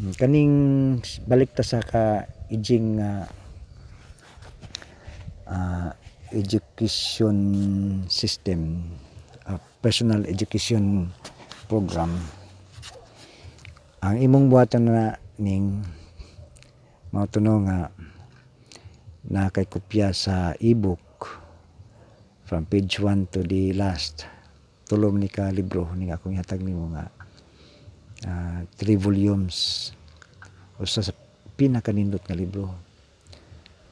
Mm, kaning balik ta sa ka ijing nga ah, education system ah, personal education program ang imong buhatan na ning mao to no nga na kay kopya sa ebook from page 1 to the last. Tulom ni ka libro ni akong ihatag nimo nga ah, three volumes. Usa sa pinakanindot nga libro.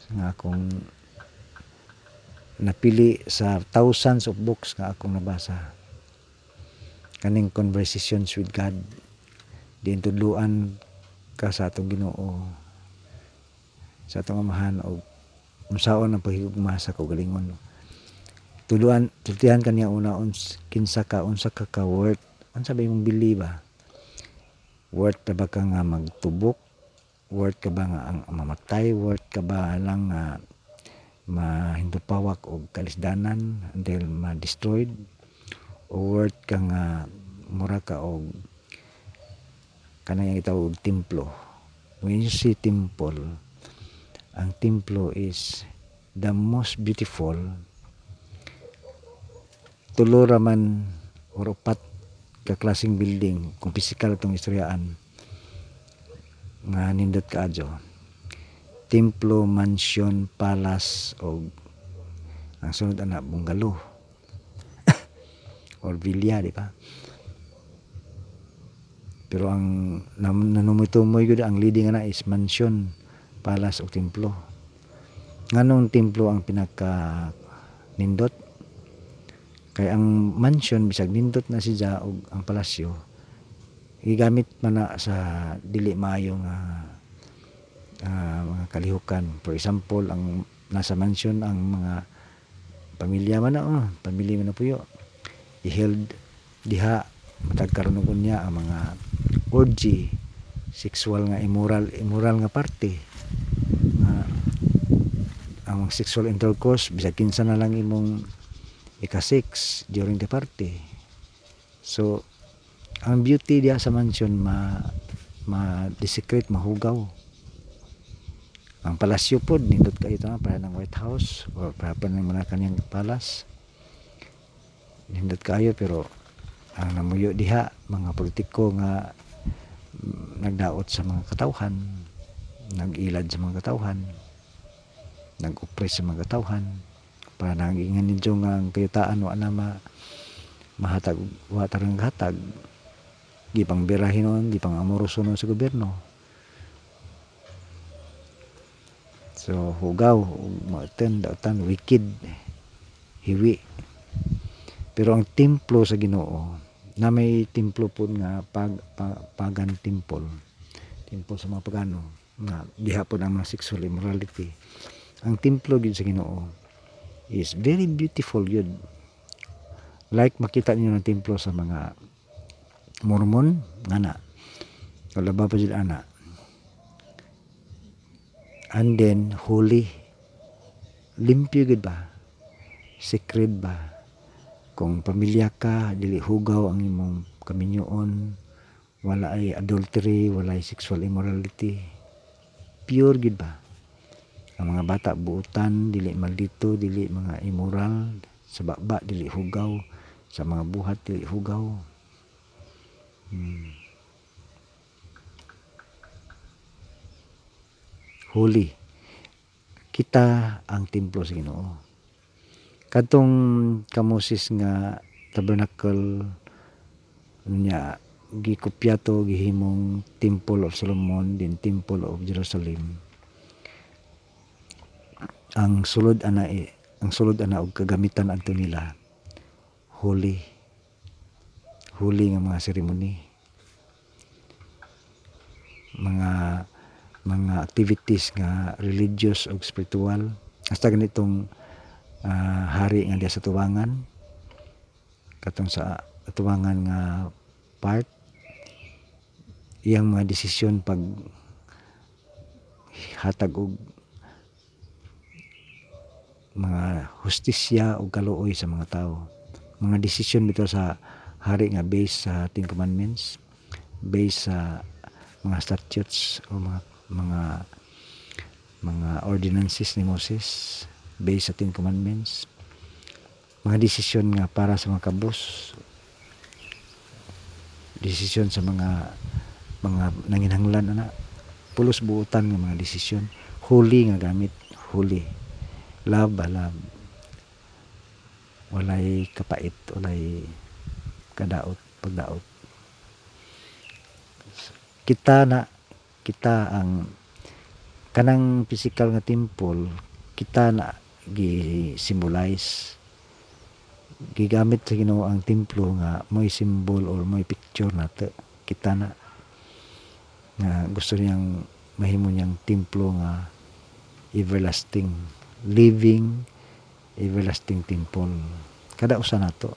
Nga akong napili sa thousands of books nga akong nabasa. Kaning conversations with God. Diin tudluan ka sa atong Ginoo. Sa atong amahan o unsaon ang paghigugma sa kaugalingon. Tuluan tutihan kaniya una uns kinsa ka unsa ka ka worth unsa ba imong bili ba worth ka ba ka nga magtubok? Worth ka ba nga ang mamatay worth ka ba lang nga mahindupawak og kalisdanan until ma-destroyed? O worth ka nga mura ka og kanang itawag templo? When you see temple ang templo is the most beautiful. Tulo ra man or upat ka klaseng building kung physical itong istoryaan nga nindot kaadyo templo mansion palace o ang sunod ana bungalow. Or villa di ba? Pero ang nanumutumoy gud ang leading ana is mansion palace o templo. Nganong templo ang pinaka nindot kay ang mansion bisag nindot na siya og ang palasyo gigamit man na sa dili maayo nga ah, mga kalihukan. For example ang nasa mansion ang mga pamilya man na oh, pamilya man na puyo i-held diha matag karon unya ang mga orgy sexual nga immoral immoral nga parte. Nga ang sexual intercourse bisag kinsa na lang imong ika-6 during the party. So ang beauty diha sa mansion ma ma disecrete mahugaw. Ang palasyo pod nindot kayo ito para ng White House or para pa ng mga kanyang palace. Nindot kayo pero ang namuyo diha mga politiko nga mm, nagdaot sa mga katawhan nagilad sa mga katawhan nag-oppress sa mga katawhan para nagingan ninyo nga ang kayutaan wa na ma mahatag wa tarang hatag. Di pang birahin nun di pang amoroso nun sa gobyerno. So hugaw maten dautan wicked hiwi. Pero ang templo sa Ginoo na may templo po nga pag, pa- pagan temple temple sa mga pagano nga diha po ang mga sexual immorality. Ang templo gid sa Ginoo is very beautiful yun. Like makita niyo ng templo sa mga Mormon nga na wala ba pa sila ana? And then holy. Limpyo gid ba? Sacred ba? Kung pamilya ka dili hugaw ang imong kaminyoon. Wala ay adultery wala ay sexual immorality. Pure gid ba ang mga bata buutan dili maldito dili mga immoral sa baba dili hugaw sa mga buhat dili hugaw. Hmm. holy kita ang templo sa Ginoo. Kadtong kamusis nga tabernacle ano niya gikopya to gihimong temple of Solomon din temple of Jerusalem ang sulod ana eh, ang sulod ana og kagamitan adto nila holy holy nga mga seremony mga mga activities nga religious o spiritual. Hasta ganitong ah, hari nga diya sa tuwangan. Katong sa tuwangan nga part. Iyang mga desisyon pag hatag og mga hustisya o kaluoy sa mga tao. Mga desisyon bitaw sa hari nga based sa Ten Commandments based sa mga statutes o mga mga mga ordinances ni Moses based sa Ten Commandments. Mga desisyon nga para sa mga kabus. Desisyon sa mga mga nanginhanglan ana pulos buutan nga mga desisyon. Huli nga gamit. Huli love ba love? Walay kapait walay kadaot pagdaot. Kita na kita ang kanang physical nga temple kita na gi symbolize gigamit sa Ginoo ang templo nga may symbol or may picture nato kita na. Nga gusto niyang mahimo niyang templo nga everlasting living everlasting temple kada usa nato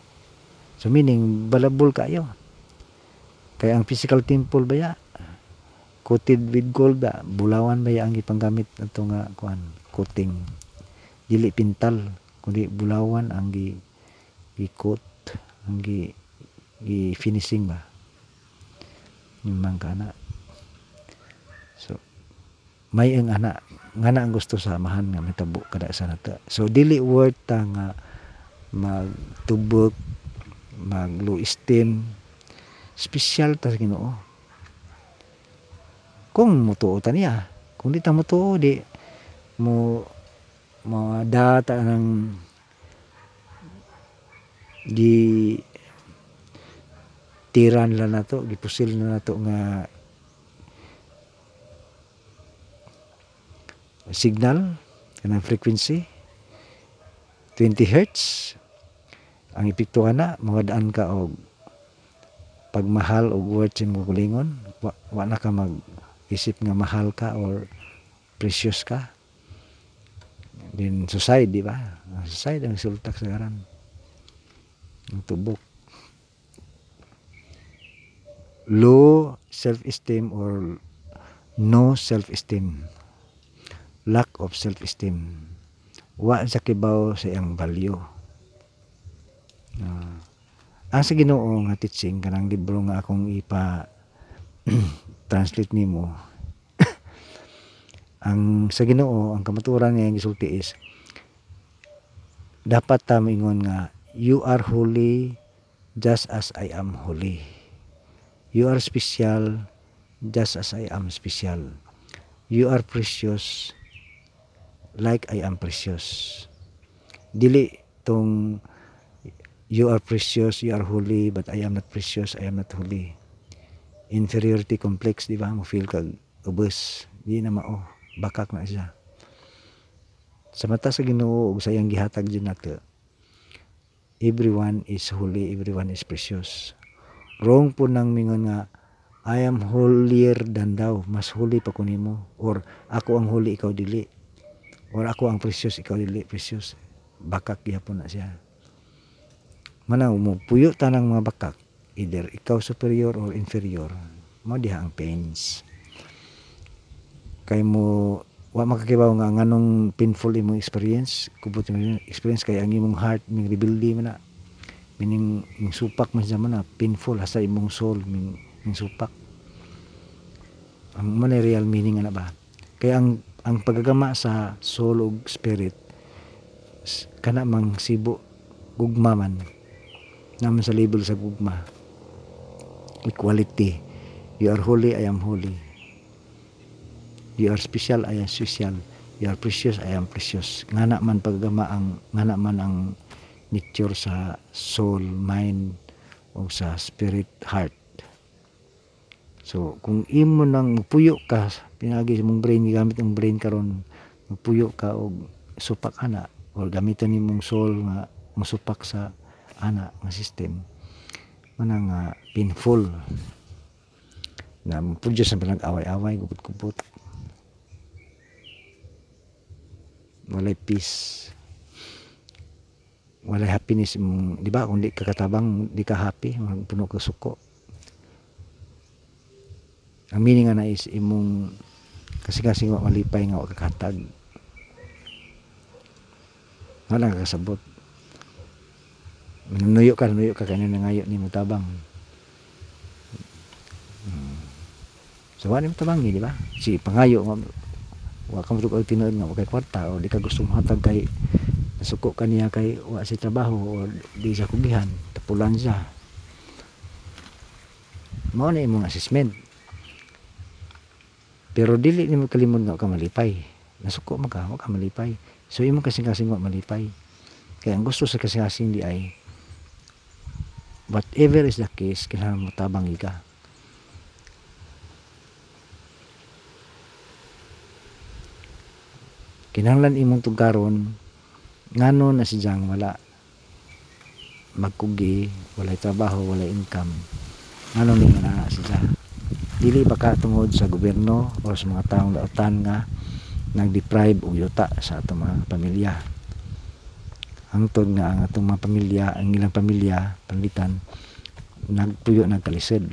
so meaning balabol kayo. Kaya ang physical temple baya coated with gold ba? Bulawan baya ang ipanggamit ato nga kuan coating? Dili pintal kundi bulawan ang gi gi-coat ang gi gi finishing ba? Yung mga kana so may ang ana ngana ang gusto sa amahan nga mitabo kada sa nata. So dili worth ta nga magtubok mag low esteem special ta Ginoo. Kung mutuo ta niya. Kung di ta mutuo di mo mga data ng gi tiran la nato gipusil na nato nga signal kanang frequency 20 hertz ang epekto na mga daan ka og pagmahal og words mo kulingon wa, wa na ka mag isip nga mahal ka or precious ka. Din society ba? Society ang sultak sa garan. Ang tubok low self-esteem or no self-esteem lack of self-esteem. Wa sa kibaw sa iyang value. Ah. ang sa Ginoo nga teaching kanang libro nga akong ipa translate nimo ang sa Ginoo ang kamaturan nga gisulti is dapat ta moingon nga you are holy just as I am holy. You are special just as I am special. You are precious like I am precious. Dili tong you are precious you are holy but I am not precious I am not holy. Inferiority complex di ba? Mo feel kag ubos di na mao. Bakak na siya. Sa mata sa Ginoo sa iyang gihatag din nato everyone is holy everyone is precious. Wrong po nang mingon nga I am holier than thou mas holy pa ko or ako ang holy ikaw dili or ako ang precious ikaw dili precious. Bakak gyapon na siya. Manaw mo puyo tanang mga bakak either ikaw superior or inferior mo diha ang pains. Kay mo wa makakibaw nga nganong painful imong experience kubot imong experience kay ang imong heart ming rebelde man na. Mining ming supak man siya man na painful hasta imong soul ming, ming supak. Ang man real meaning ana ba? Kay ang ang pagagama sa soul ug spirit kana mang sibo gugma man. Naman sa label sa gugma. Equality. You are holy I am holy. You are special I am special. You are precious I am precious. Ngana man pagagama ang ngana man ang nature sa soul mind o sa spirit heart. So kung imo nang puyo ka pinagi sa mong brain gamit ang brain karon puyo ka og supak ana or gamiton nimong soul nga musupak sa ana nga system. Mana nga painful. Na produce na pinag-away-away gubot-gubot walay peace. Walay happiness di ba kung di ka katabang di ka happy puno ka suko. Ang meaning na is imong kasi kasi wa malipay nga kakatag wala ka kasabot nuyo ka nuyo ka kanina ngayo ni mo tabang Hmm. So wala mo tabangi, di ba? Si pangayo nga wa ka mo tinuod nga wa kay kwarta o di ka gusto mo hatag kay nasuko ka niya kay wa si trabaho o di sa kugihan, tapulan siya. Mao na imong assessment. Pero dili nimo kalimod nga ka malipay. Nasuko man ka, wa ka malipay. So imong kasing-kasing wa malipay. Kaya ang gusto sa kasing-kasing di ay whatever is the case, kailangan mo tabang ka. Kinahanglan imong tugaron ngano na si Jang wala magkugi, walay trabaho, walay income. Ngano ni na si Jang. Dili ba ka tungod sa gobyerno o sa mga taong lautan nga nag-deprive og yuta sa atong mga pamilya. Hangtod nga ang atong mga pamilya, ang ilang pamilya, panlitan, nagpuyo nagkalisod.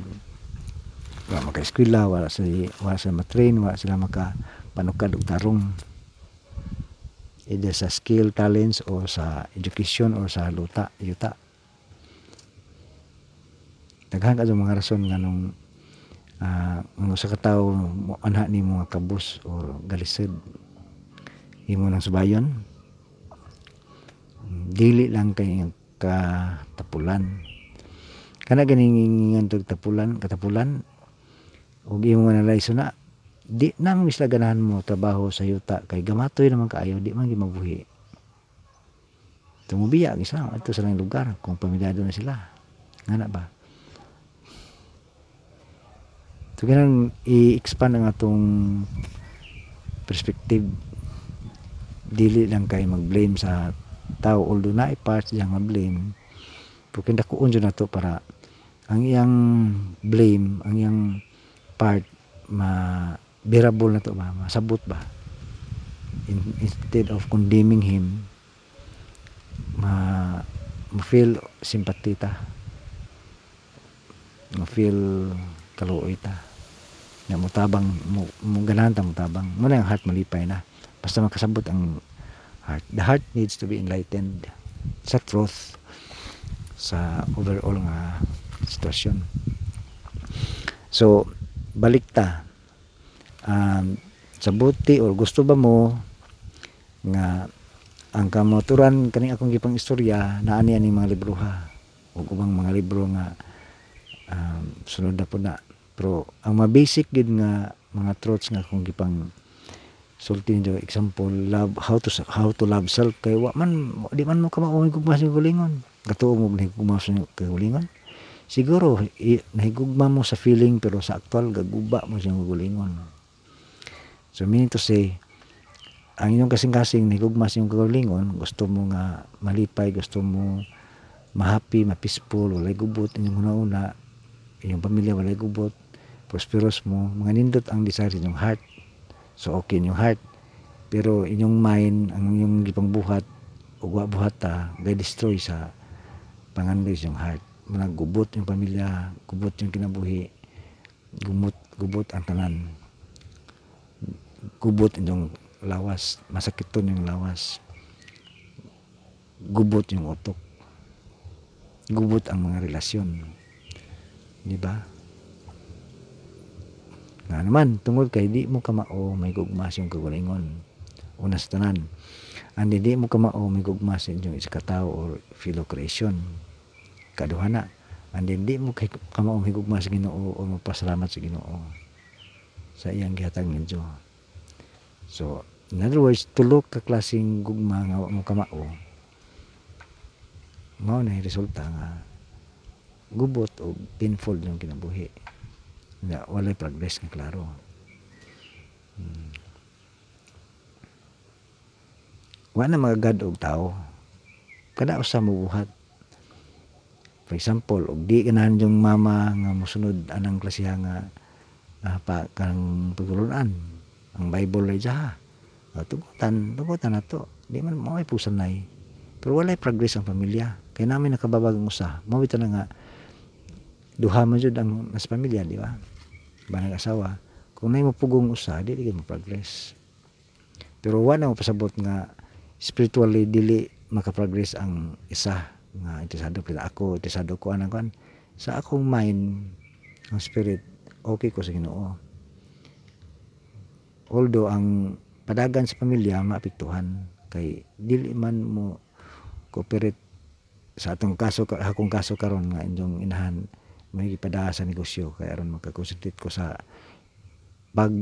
Wala maka-eskwela, wala sa wala sa matrain, wala sila maka panukad og tarong either sa skill, talents o sa education o sa luta, yuta. Daghan ka mga rason nga nung uh, ano sa katawo anha ni mga kabus o galisod. Imo nang subayon. Dili lang kay katapulan. Kana ganing tog tapulan katapulan. Ug imo nga nalayso na di nang misla ganahan mo trabaho sa yuta kay gamatoy naman kaayo di man gimabuhi. Tumubiya gisa ato sa lang lugar kung pamilyado na sila. Ngana ba so ganang i-expand ang atong perspective. Dili lang kay mag-blame sa tao although na parts diyang ma-blame pero kindakuon dyan na to para ang iyang blame ang iyang part ma bearable na to ba? Masabot ba? In, instead of condemning him ma ma feel sympathy ta ma feel kaluoy ta na mutabang mo, mo ganahan ta mutabang. Mo na ang heart malipay na. Basta makasabot ang heart. The heart needs to be enlightened sa truth sa overall nga sitwasyon. So balik ta. Um, sa buti or gusto ba mo nga ang kamoturan kaning akong gipang istorya naa niya ning mga libro ha. Ug ubang mga libro nga um, sunod na po na pero ang ma-basic gid nga mga truths nga akong gipang sulti nyo example love how to how to love self kay wa man di man mo kamao kung mas gulingon katuo mo nahigugma sa gulingon siguro i, nahigugma mo sa feeling pero sa actual gaguba mo sa gulingon So meaning to say, ang inyong kasing-kasing nahigugma sa inyong kagalingon, gusto mo nga malipay, gusto mo ma-happy, ma-peaceful, walay gubot, inyong una-una, inyong pamilya walay gubot, prosperous mo, mga nindot ang desire inyong heart. So okay inyong heart. Pero inyong mind, ang inyong gipang buhat, ugwa buhat ta, gay destroy sa pangandoy inyong heart. Mga gubot yung pamilya, gubot yung kinabuhi, gumot, gubot ang tanan gubot inyong lawas masakit to yung lawas gubot yung utok gubot ang mga relasyon di ba nga naman tungod kay di mo kamao may gugmas yung kagalingon una sa tanan and di mo kamao may gugmas yung isa katao or fellow creation kaduhana and di mo kamao may gugmas sa Ginoo o mapasalamat sa Ginoo sa iyang gihatag ng Diyo So, in other words, tulok ka klaseng gugma nga mo kamao. Mao na resulta nga gubot o painful yung kinabuhi. Nga walay progress nga klaro. Hmm. Wa na magagad og tao. Kada usa mo buhat. For example, og di ganahan yung mama nga mosunod anang klase nga uh, pa kang pagtulunan ang Bible ay jaha uh, tugutan tugutan na to di man mo ay pusanay pero walay progress ang pamilya kay namin nakababag ang usa mao na nga duha man jud ang nas pamilya di ba banag asawa. Kung nay mo usa di mo progress. Pero wala mo pasabot nga spiritually dili makaprogress ang isa nga interesado pila ako interesado ko anang kan sa akong mind ang spirit okay ko sa Ginoo. Although ang padagan sa pamilya maapektuhan. Kay dili man mo cooperate sa atong kaso akong kaso karon nga inyong inahan may gipada sa negosyo. Kay aron makakonsentrate ko sa pag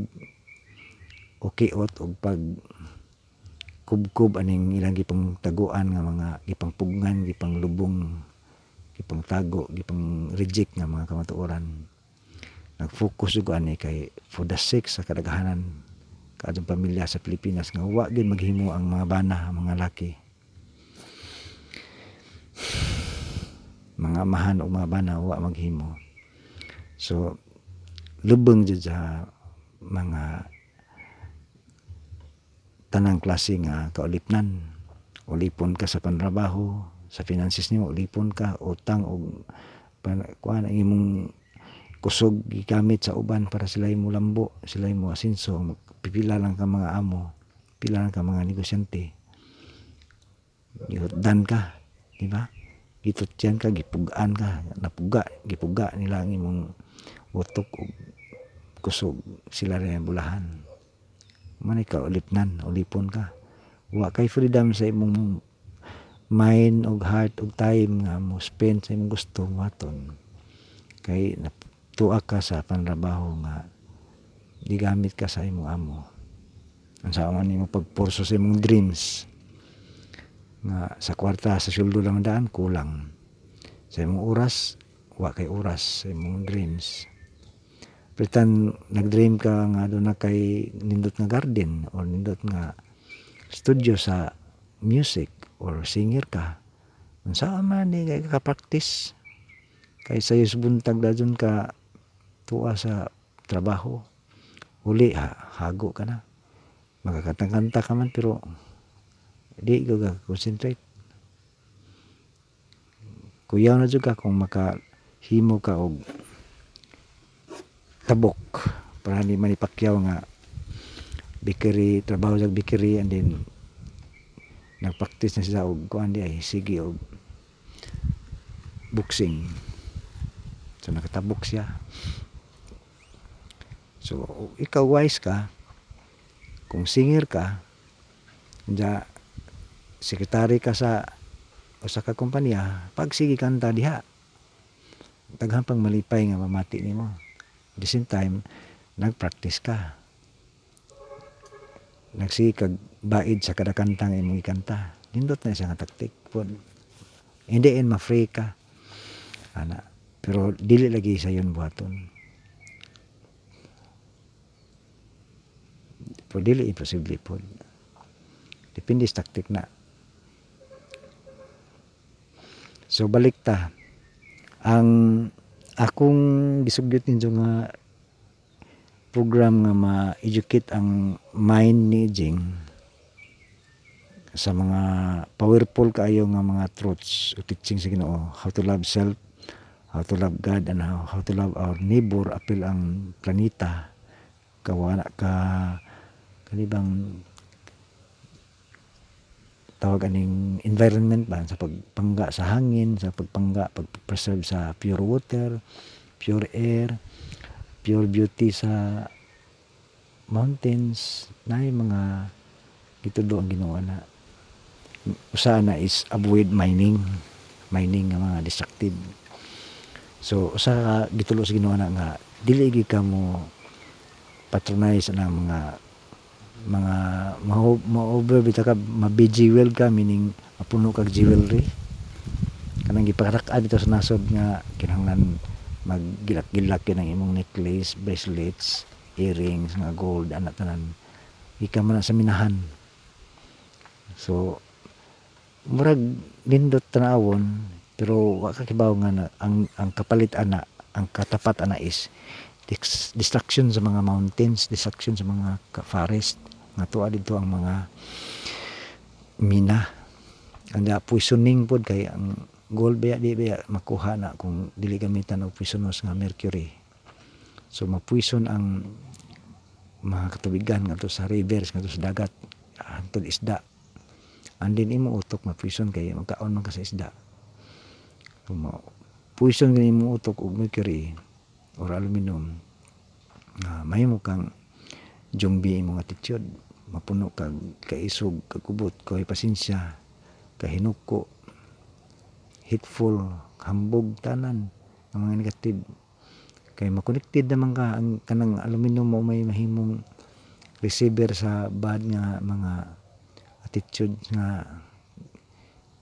ukiot og pag kubkub aning ilang gipang taguan nga mga gipang pugnan gipang lubong gipang tago gipang reject nga mga kamatuoran. Nag-focus ug ani kay for the sake sa kadaghanan kadong pamilya sa Pilipinas nga wa gyud maghimo ang mga bana ang mga laki mga amahan o mga bana wa maghimo. So lubong jud sa mga tanang klase nga kaulipnan. Ulipon ka sa panrabaho sa finances nimo ulipon ka utang og kuan imong kusog gigamit sa uban para sila mo lambo sila mo asinso pipila lang ka mga amo pila lang ka mga negosyante. Gihutdan ka di ba gitutyan ka gipugaan ka. Napuga gipuga nila ang imong utok og kusog sila rin ang bulahan. Man ka ulipnan ulipon ka. Wa kay freedom sa imong mind og heart og time nga mo spend sa imong gusto maton kay tuwa ka sa panrabaho nga gigamit ka sa imong amo. Ang sa man nimo pagpurso sa imong dreams nga sa kwarta sa sweldo lang daan kulang sa imong oras wa kay oras sa imong dreams Pritan nag-dream ka nga doon na kay nindot nga garden or nindot nga studio sa music or singer ka. Unsa man ni kay ka practice kay sa buntag dadon ka tuwa sa trabaho. Uli ha, hago ka na. Magkakanta-kanta ka man pero di ka concentrate. Kuyaw na jud ka kung makahimo ka og tabok. Para ni manipakyaw nga bakery trabaho sa bakery and then nagpractice na siya og kuan di ay sige og boxing. So nakatabok siya. So ikaw wise ka kung singer ka ja sekretary ka sa usa ka kompanya pag sige kanta diha daghan pang malipay nga mamati nimo At the same time, nagpractice ka. Nagsikag baid sa kada kanta nga imong ikanta. Nindot na isang taktik po. Hindi in ma-free ka. Ana. Pero dili lagi sa yun buhaton. Pero dili imposible po. Depende sa taktik na. So balik ta. Ang akong gisugyot ninyo nga program nga ma-educate ang mind ni Jing sa mga powerful kaayo nga mga truths o teaching sa Ginoo how to love self how to love God and how, how to love our neighbor apil ang planeta kawana ka kanibang tawag aning environment ba? Sa pagpangga sa hangin, sa pagpangga, pag-preserve sa pure water, pure air, pure beauty sa mountains, na mga gitudo ang ginawa na. Usa na is avoid mining. Mining nga mga destructive. So usa ka gitulo sa ginawa na nga dili ka mo patronize na mga mga ma-over bita ka ma-jewel ka meaning mapuno kag jewelry kanang giparak-an dito sa nasod nga kinahanglan maggilak-gilak ng imong necklace, bracelets, earrings nga gold ana tanan. Ika man sa minahan. So murag nindot tanawon pero wa ka kibaw nga na, ang ang kapalit ana ang katapat ana is distraction sa mga mountains, distraction sa mga forest, nga tuwa dito ang mga mina. Ang da poisoning pod kay ang gold baya di baya makuha na kung dili gamitan og poisonous nga mercury. So mapuison ang mga katubigan ngadto sa rivers ngadto sa dagat hantod isda. Andin imo utok mapuison kay magkaon man ka sa isda. So, poison gani mo utok og mercury or aluminum uh, mahimo kang jumbi imong attitude mapuno kag kaisog kagubot koy pasensya kahinuko hateful hambog tanan ang mga negative. Kay makonected naman ka ang kanang aluminum mo may mahimong receiver sa bad nga mga attitude nga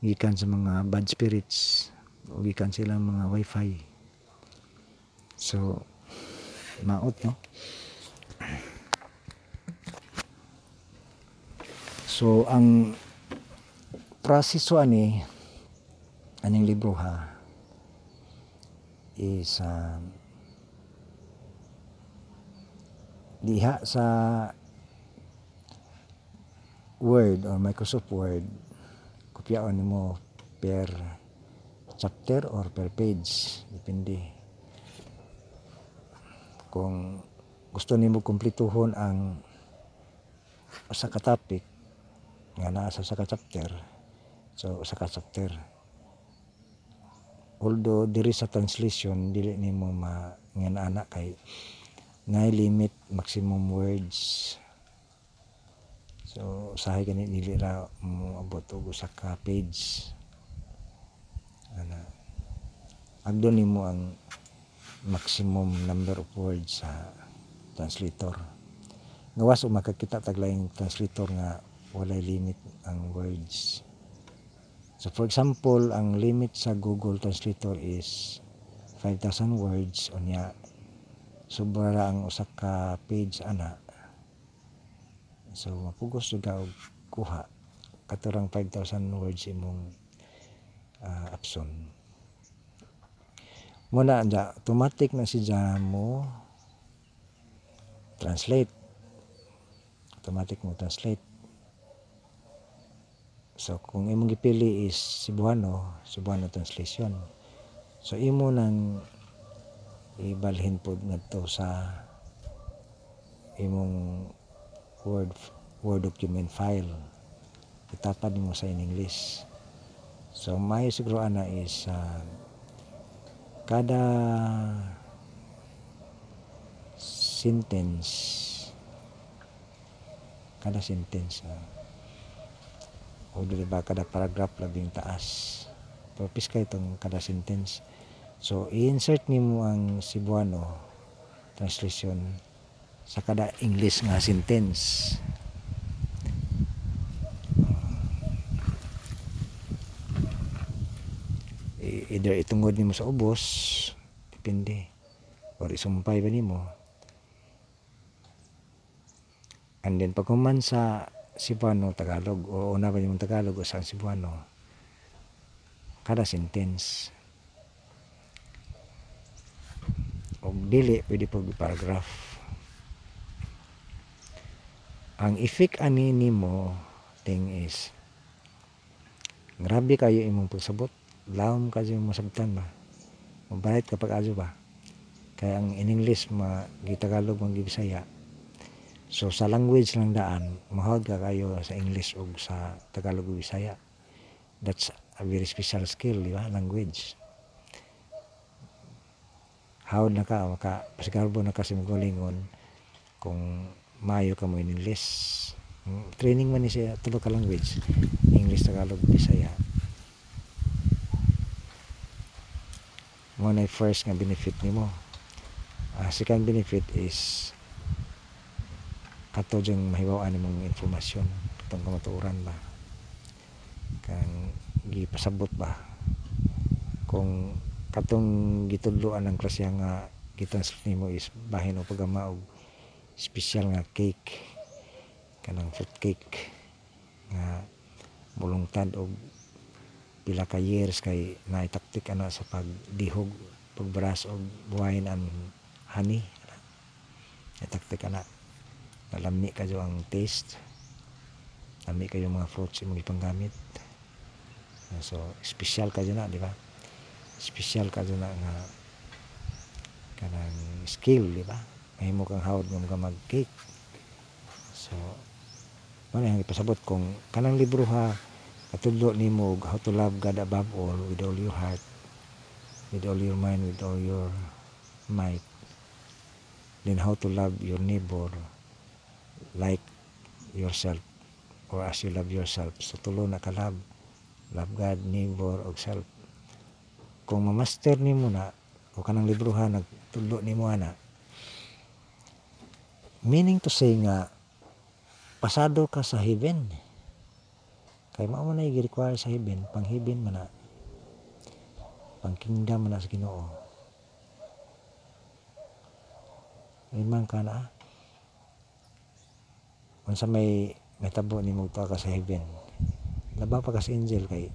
gikan sa mga bad spirits o gikan sila mga wifi. So maot no so ang proseso ani aning libro ha is uh, diha sa Word or Microsoft Word kopyaon nimo per chapter or per page depende kung gusto nimo kumplituhon ang usa ka topic nga naa sa usa ka chapter so usa ka chapter although diri sa translation dili nimo ma ana kay na limit maximum words. So usahay gani dili ra mo abot og usa ka page. Ana. Agdo nimo ang maximum number of words sa translator. Gawas o makakita taglayng translator nga walay limit ang words. So for example ang limit sa Google Translator is 5,000 words unya sobra ra ang usa ka page ana. So mapugos jud og kuha. Katurang 5,000 words imong uh, option. Muna anja automatic na si mo translate. Automatic mo translate so kung imong gipili is Cebuano Cebuano translation. So imo nang ibalhin pod ngadto sa imong word word document file. Itapad nimo sa in English. So may siguro ana is uh, kada sentence kada sentence uh, o dili kada paragraph labing taas. Purpose kay itong kada sentence. So i-insert nimo ang Cebuano translation sa kada English nga sentence. Either itungod nimo sa ubos depende or isumpay ba nimo. And then pag sa Cebuano Tagalog? O una ba yung Tagalog o sa Cebuano? Kada sentence. O dili pwede pag paragraph ang effect ani nimo thing is grabe kayo imong pagsabot. Lawom ka yung masabtan ba? Mabayad kapag ajo ba? Kaya ang in English ma gitagalog mang gibisaya so sa language lang daan mahod ka kayo sa English o sa Tagalog Bisaya. That's a very special skill di ba? Language. Hawd na ka maka pasigarbo na ka sa magalingon kung maayo ka mo in English. Training man ni siya tulo ka language. English Tagalog Bisaya. Mo na first nga benefit nimo uh, second benefit is kato diyang mahiwaw mong informasyon katong kamatuoran ba? Kang gipasabot ba? Kung katong gitudloan ng klasya nga gitranslate nimo is bahin o pagama og special nga cake kanang fruit cake nga mulungtad og pila ka years kay naitaktik ana sa pagdihog pagbaras og wine and honey naitaktik ana nalami kayo ang taste. Lami kayo mga fruits imong ipanggamit. So special kayo na di ba? Special kayo na nga kanang skill di ba? Mahimo kang hawd nga mag cake so mo na ipasabot kung kanang libro ha katudlo nimo how to love God above all with all your heart with all your mind with all your might. Then how to love your neighbor like yourself or as you love yourself. So tulo na ka love. Love God neighbor og self. Kung mamaster nimo na o kanang librohan nagtulo nimo ana meaning to say nga pasado ka sa heaven. Kay mao man ay gi-require sa heaven pang heaven man na pang kingdom man na sa Ginoo. Iman ka na unsa may natabo ni mo ka sa heaven. Labaw pa ka angel kay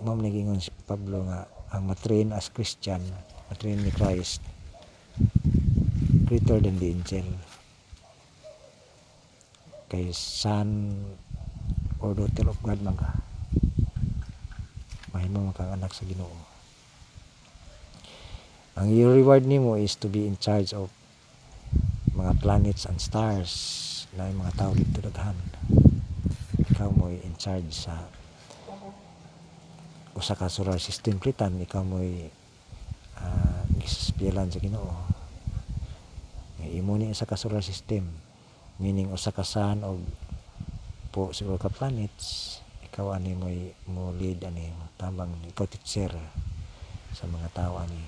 mao man gingon si Pablo nga ang matrain as Christian matrain ni Christ greater than the angel. Kay son or daughter of God man mahimo man anak sa Ginoo. Ang your reward nimo is to be in charge of mga planets and stars na yung mga tao dito daghan ikaw mo in charge sa usa ka solar system plitan ikaw mo uh, gisaspialan sa Ginoo. Imo ni usa ka solar system meaning usa ka sun og po siguro ka planets ikaw ani mo mo lead ani tambang ikaw teacher sa mga tao ani.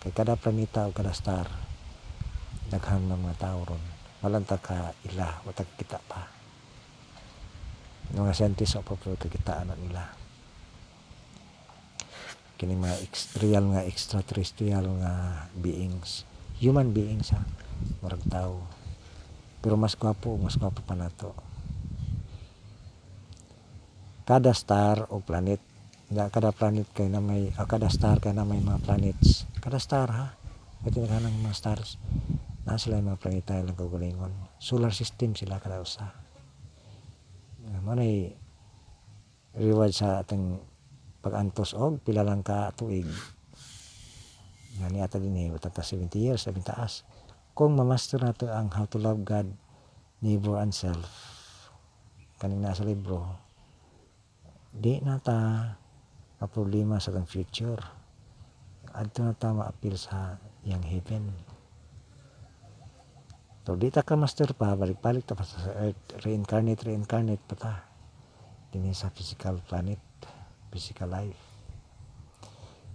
Kay kada planeta o kada star daghan ng mga tao ron. Malanta ka ila watag kita pa. Mga scientist o pa kita ano nila. Kini mga extraterrestrial nga extraterrestrial nga beings. Human beings ha? Murag tao. Pero mas gwapo mas gwapo pa nato. Kada star o planet nga kada planet kay na may kada star kay na may mga planets. Kada star ha? Pati na mga stars na sila yung mga planeta lang kaugalingon solar system sila kada usa mo na reward sa ating pag-antos og pila lang ka tuig nga ni ata din eh 70 years sa taas kung mamaster nato ang how to love God, neighbor and self, kanina sa libro, di na ta problema sa tang future. Adto na ta ma-appeal sa yang heaven. So, di ta ka master pa, balik-balik ta pa sa earth, reincarnate, reincarnate pa ta. Dini sa physical planet, physical life.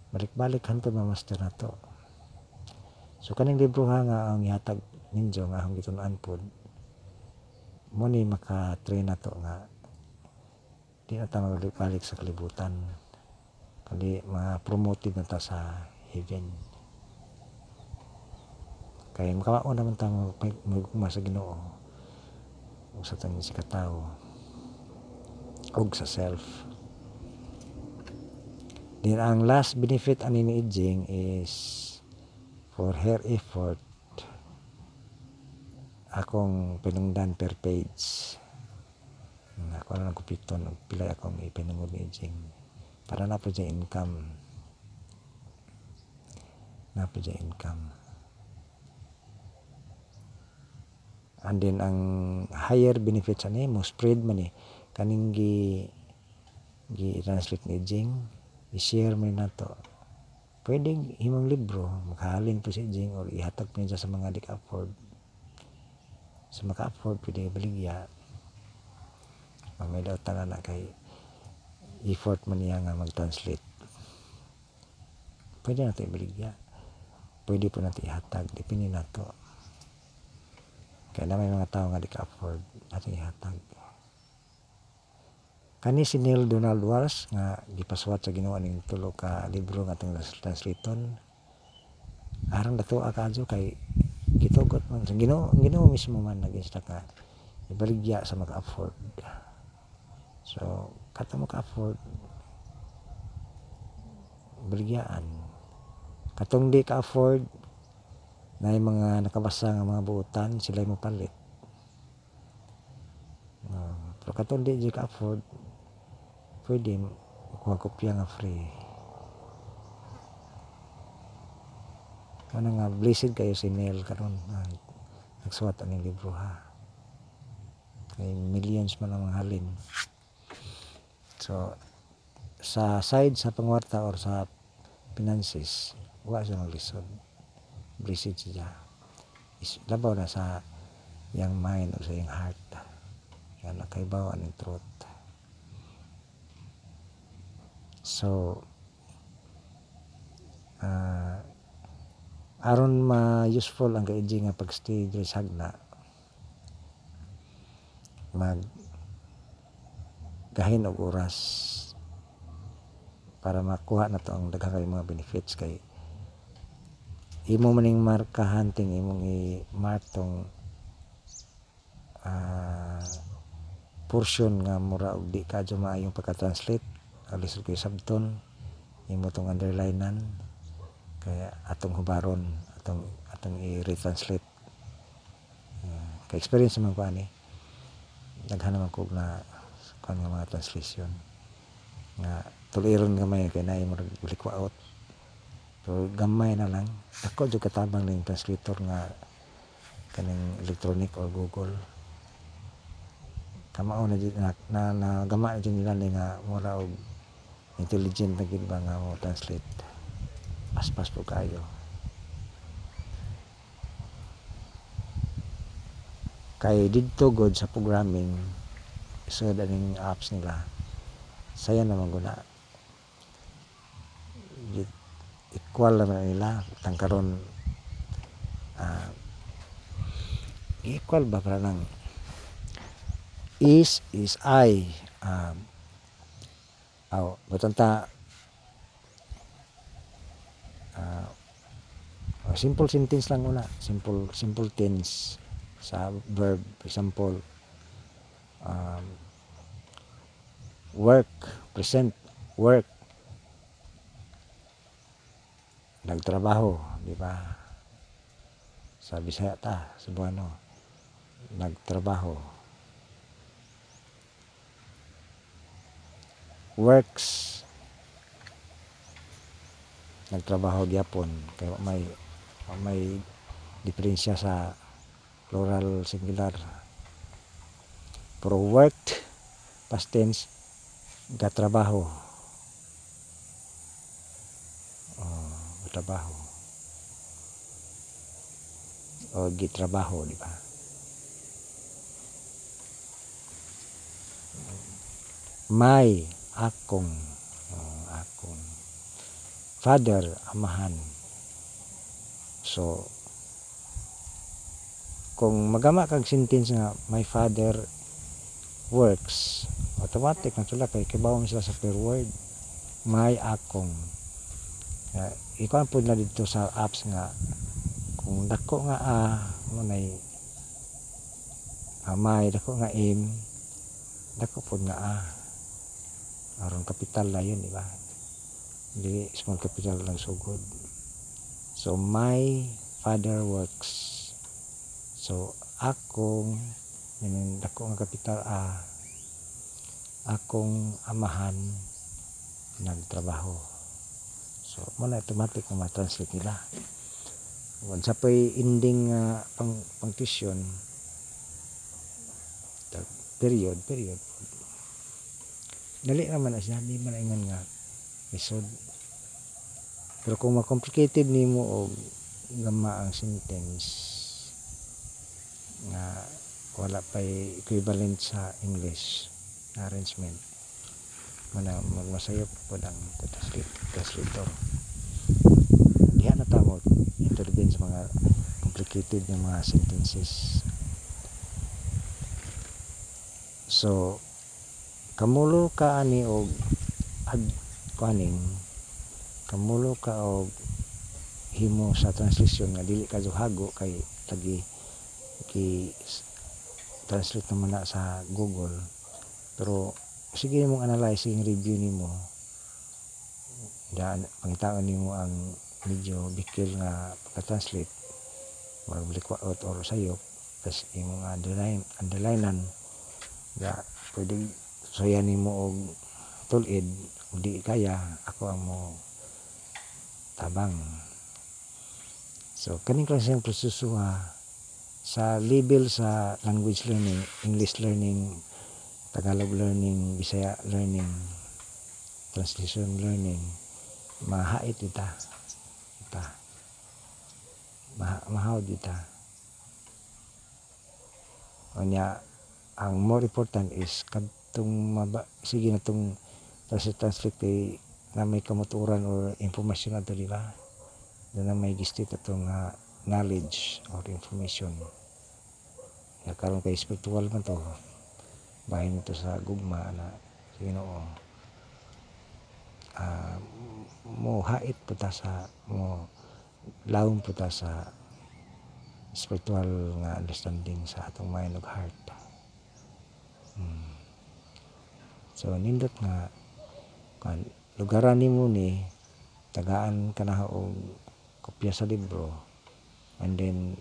Balik-balik hanto ma-master na to. So kaning libro nga nga ang ihatag ninyo nga akong gitunan pod mo ni maka-train na to nga di na ta magbalik sa kalibutan kundi ma-promoted na ta sa heaven kay makawao naman ta magugma sa Ginoo. Ug sa tanin si katao. Ug sa self. Din ang last benefit ani ni Ijing is for her effort akong pinungdan per page. Ako na nagkupiton pilay akong ipinungod ni Jing para na po income. Na po income and then ang higher benefits ani mo spread man eh kaning gi gi translate ni Jing i-share mo na to pwedeng himong libro makahalin po si Jing or ihatag po sa mga dik afford sa maka afford pwede baligya. Mamay daw tanan na kay effort man niya nga mag-translate. Pwede na ito ibaligya pwede po natin ihatag dipindi na to kaya na may mga tao nga di ka afford. Natin ihatag kani si Neil Donald Walsh nga gipaswat sa ginawa ning tulo ka libro nga atong translaton aron dato akadyo kay gitugot man sa Ginoo Ginoo mismo man nag-insta ka. Ibaligya sa maka-afford so kata mo ka-afford baligyaan katong di ka-afford na yung mga nakabasa nga mga buutan sila mo palit uh, katong di ka-afford pwede kuha kopya nga free. Ano nga blessed kayo si Neil karon uh, nagsuwat ang libro ha? Kay millions man ang halin. So sa side sa pangwarta or sa finances wa siya maglisod blessed siya. Is, labaw na sa yang mind o sa iyang heart. Nga nakaibaw ang truth. So ah aron ma useful ang kaigi nga pagstay diri sa hagna mag gahin og oras para makuha na to ang daghang mga benefits kay imo maning markahan ting imong i-mark tong ah, portion nga mura og di kadyo maayong pagka-translate alis ko sabton imo tong underlinean kaya atong hubaron atong atong i-retranslate. Uh, kay experience man ko ani. Daghan naman ko na kan nga mga translation. Nga tuliron gamay kay naay mo likwaot pero gamay na lang. Ako jud katabang ning translator nga kaning electronic or Google. Kamao na jud na, na, na gama na jud nila ni nga mura og intelligent na ba nga mo translate. Paspas po kayo. Kay didto god sa programming so daning apps nila. Saya naman guna Di- equal naman nila tangkaron. Ah equal ba para nang is is I um, aw batanta ah, oh, simple sentence lang una simple simple tense sa verb for example um, work present work nagtrabaho di ba? Sa Bisaya ta Cebuano nagtrabaho. Works. Nagtrabaho gyapon kay may may diferensya sa plural singular. Pero worked past tense gatrabaho gatrabaho o gitrabaho di ba? May akong oh, akong father amahan. So kung magama kag sentence nga my father works automatic na sila kay kibawon sila sa per word my akong uh, ikaw po na dito sa apps nga kung dako nga a mo nay ah, may dako nga im dako po nga a aron kapital na yun di ba? Hindi small capital lang sugod so my father works. So akong meaning dako nga kapital a akong amahan nagtrabaho so mo na automatic na ma-translate nila. Sa pa'y ending nga pang tag- period period. Dali naman na siya di man ingon nga isod pero kung ma-complicated nimo og gama ang sentence nga wala pa'y equivalent sa English arrangement mana magmasayop po translate- translator diha na tamo intervene sa mga complicated ng mga sentences. So kamulo ka ani og ad kaning kamulo ka og himo sa translation nga dili ka hago kay lagi ki translate naman na sa Google. Pero sige mong analyzing review nimo daan pangitaon nimo ang medyo bikil nga pagka-translate. Magbalik out or sayop tas imong underline underlinean nga pwede soya nimo og tulid kung di kaya ako ang mo tabang. So kaning klaseng proseso ha? Sa level sa language learning English learning Tagalog learning Bisaya learning translation learning mahait ita ita Maha, mahawd ita Unya ang more important is kadtong maba, sige na tong translate kay na may kamuturan or impormasyon ato di ba? Na na may gistit atong nga knowledge or information. Ya karon kay spiritual man to. Bahin to sa gugma na Ginoo. Ah, mo hait po ta sa mo lawom po ta sa spiritual nga understanding sa atong mind ug heart. Hmm. So nindot nga kan lugaran nimo ni tagaan ka na og kopya sa libro and then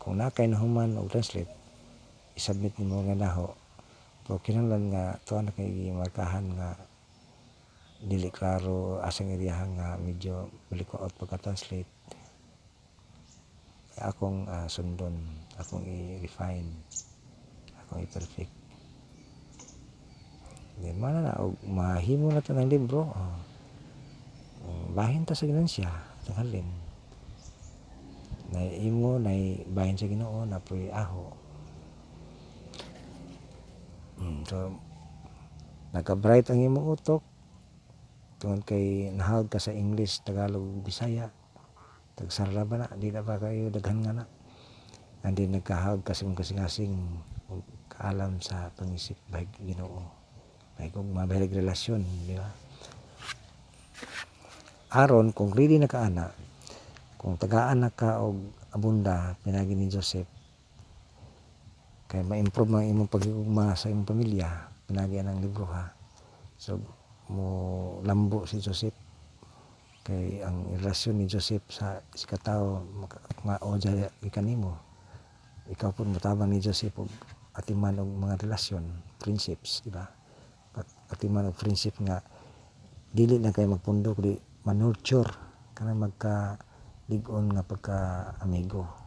kung na kay nahuman og translate isubmit nimo nga naho pero kinahanglan nga tuwa na kay markahan nga dili klaro asang iriyahan nga medyo malikuot pagka-translate akong ah, sundon akong i-refine akong i-perfect Then mana na og mahimo na to ng libro. Oh. Bahin ta sa ginansya tanghalin. Na imo na bahin sa Ginoo na aho. Hmm, so naka-bright ang imong utok tungod kay nahawag ka sa English, Tagalog, Bisaya. Tagsarla ba na, di na ba kayo daghan nga na. And then nagkahawag ka sa imong kasing-asing kaalam sa pangisip bahig Ginoo ay kung mabahilig relasyon di ba aron kung ready na ka ana kung tagaan na ka og abunda pinagi ni Joseph kay ma-improve ang imong pagigugma sa imong pamilya pinagi ang libro ha? So mo lambo si Joseph. Kay ang relasyon ni Joseph sa si katao mao jaya ikanimo. Ikaw pud motabang ni Joseph og atiman og mga relasyon friendships di ba? Atiman og friendship nga dili na kay magpundo kundi manurture kana magka lig-on nga pagka amigo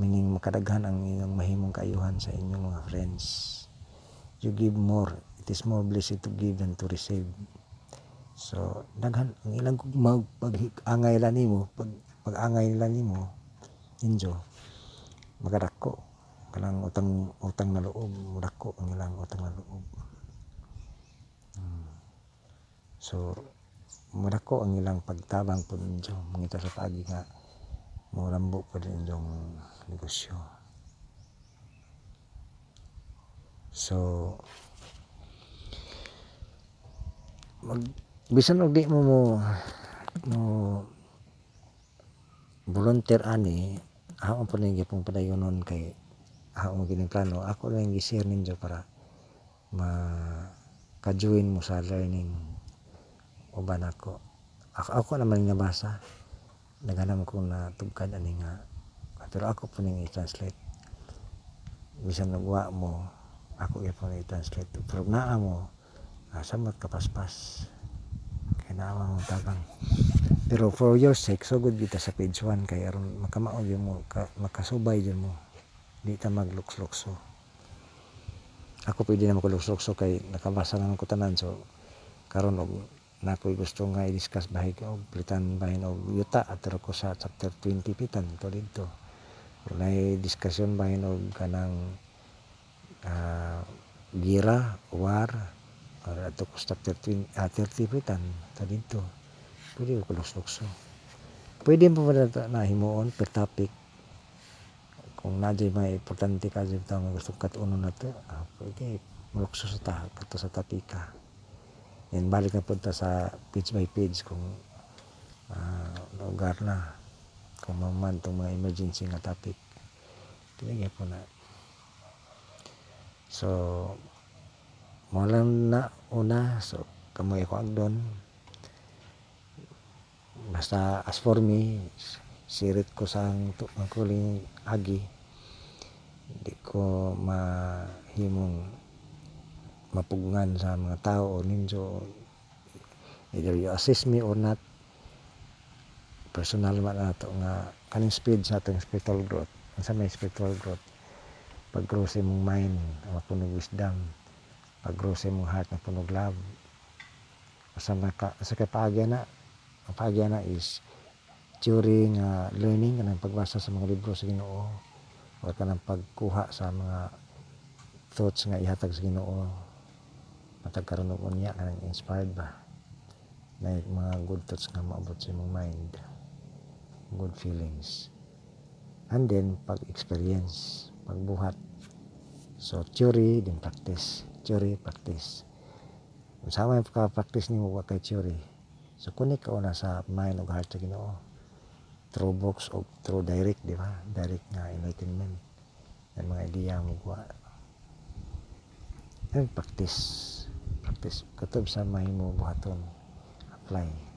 meaning makadaghan ang inyong mahimong kaayuhan sa inyong mga friends. You give more. It is more blessed to give than to receive. So daghan ang ilang mag pag-angay la nimo pag pag-angay nila nimo injo makadako kanang utang utang na loob mudako ang ilang utang na loob. So, murako ang ilang pagtabang po ninyo. Mangita sa pagi nga, mulambo po din inyong negosyo. So, mag, bisan og di mo mo, mo volunteer ani, ako po rin pong padayonon kay mo gining plano, ako lang gi-share ninyo para ma kajuin mo sa learning uban ako ako, ako naman nabasa. Naganam ko na tugkad ani nga pero ako po ning i-translate. Bisan nagwa mo ako po i-translate. Pero naa mo ah, samot kapaspas. Kay naa mo tabang. Pero for your sake so good kita sa page 1 kay aron makamaog mo ka, makasubay yun mo. Di ta magluks-lukso ako pwede na magluks-lukso kay nakabasa naman ko tanan. So karon og na ako'y gusto nga i-discuss bahig og plitan bahin og yuta. At ko sa chapter 20 pitan to dito Walay diskusyon bahin og kanang uh, gira, war, or ato chapter 20, uh, 30 pitan to dito. Pwede ko lukso Pwede mo ba na himuon per topic kung nadya may importante ka dyan nga gusto katuno na to, uh, pwede malukso sa ta, kato sa tapika. Yan, balik na punta sa page by page kung uh, lugar na. Kung maman itong mga emergency nga topic. Tinigyan po na. So, mo na una. So, kamoy ako agdon. Basta as for me, sirit ko sa ang, ang kuling agi. Hindi ko mahimong mapugngan sa mga tao o ninyo either you assist me or not personal man nato nga kaning speed sa atong spiritual growth? Sa may spiritual growth pag grow sa imong mind mapunog wisdom. Pag grow sa imong heart mapunog love. Sa maka sa kapagya na ang pagya na is during uh, learning kanang pagbasa sa mga libro sa Ginoo o kanang pagkuha sa mga thoughts nga ihatag sa Ginoo. Matag karon og unya kanang inspired ba? Na mga good thoughts nga maabot sa imong mind good feelings and then pag experience pagbuhat so theory then practice theory practice Unsama yung pagka-practice nimo wa kay theory. So connect ka una sa mind ug heart sa Ginoo. Through books o through direct, di ba? Direct nga enlightenment. Ang mga ideya mo kuha. And practice. Practice. Katob sa mahimo buhaton. Apply.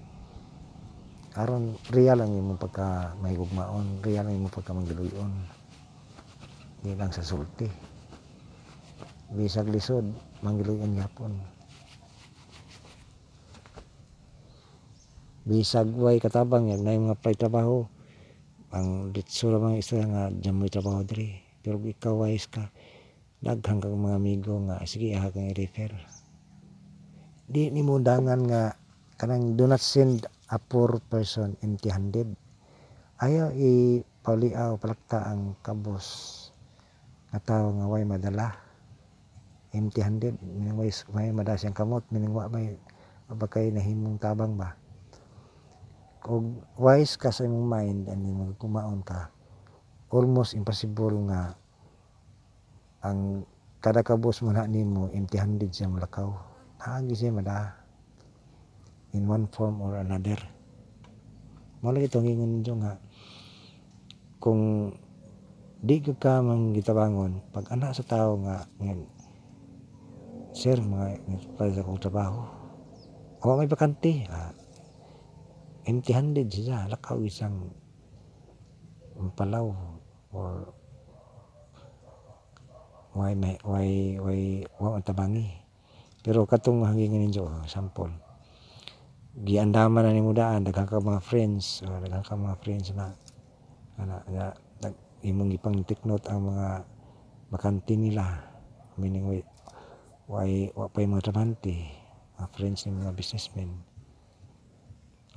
Aron real ang imong pagka mahigugmaon, real ang imong pagka manggiluyon. Di lang sa sulti. Bisag lisod, manggiluyon yapon. bisag way katabang yan na mga pray trabaho ang ditso ra mga isa nga jamoy trabaho diri pero ikaw wise ka daghang kang mga amigo nga sige aha kang i-refer di ni mo dangan nga kanang do not send a poor person empty handed ayaw i pauliaw palakta ang kabos. Nga tao nga way madala. Empty handed meaning way may madala siyang kamot. Meaning wa may mabakay nahimong tabang ba? Kung wise ka sa imong mind and then kumaon ka almost impossible nga ang kada kabos mo na nimo empty handed siya malakaw. Naagi siya mada in one form or another. Mo lagi itong ingon ninyo nga kung di ka ka mang gitabangon pag anak sa tao nga nga sir mga para sa kong trabaho ako may bakante ah, empty handed siya lakaw isang palaw or why may why why wa tabangi? Pero katong hangin ninyo sample giandaman na nimo daan daghang ka mga friends o daghang ka mga friends na ana na, na imong ipang take note ang mga bakante nila. Meaning why why wa pa mga trabante mga friends ni mga businessmen.